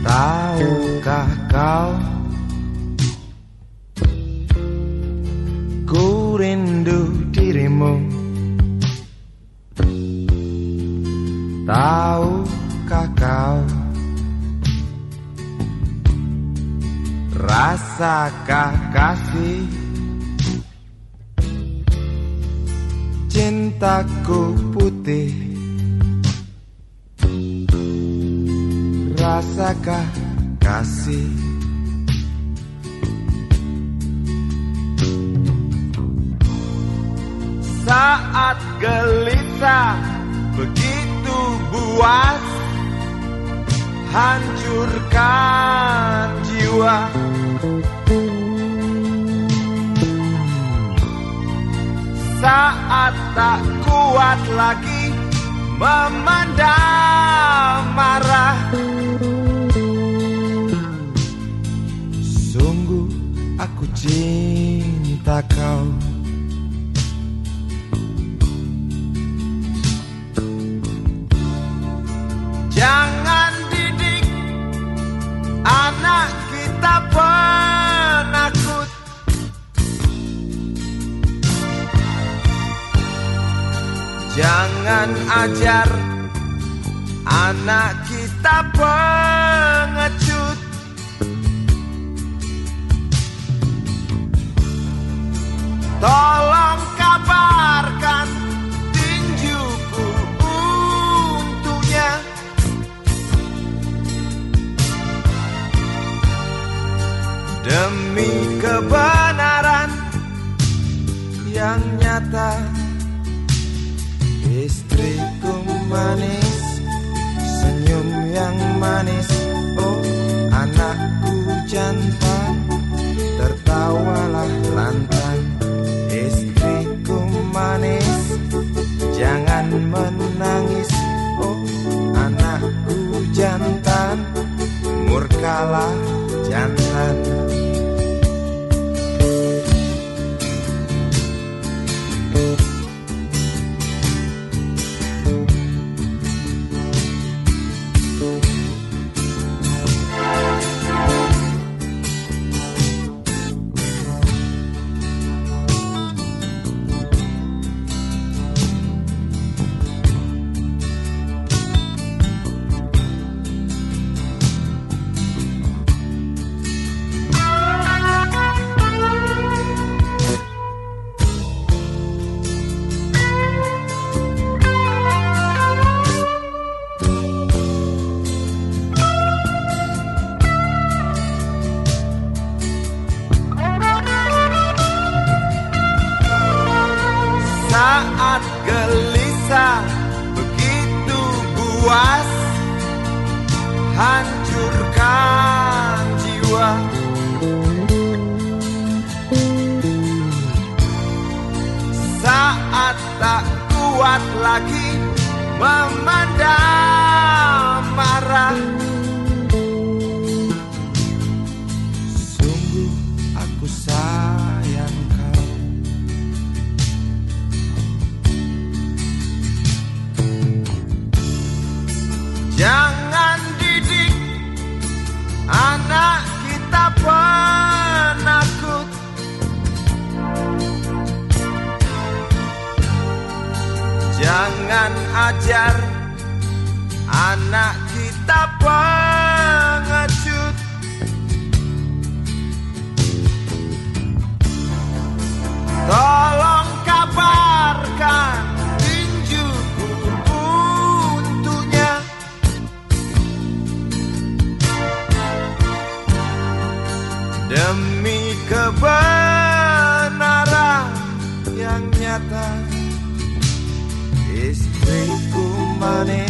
Tahukah kau Ku rindu dirimu? Tahukah kau Rasakah kasih? Cintaku putih Rasakah kasih. Saat gelisah Begitu buas Hancurkan jiwa. Saat tak kuat lagi Memandang marah aku cinta kau. Jangan didik anak kita penakut. Jangan ajar anak kita pengecut nyata Istriku manis Senyum yang manis. Oh anakku jantan Tertawalah lantang. Istriku manis Jangan menangis. Oh anakku jantan Murkalah kuat lagi memandang marah Jangan ajar anak kita pengecut. Tolong kabarkan tinjuku untuknya Demi kebenaran yang nyata Istriku manis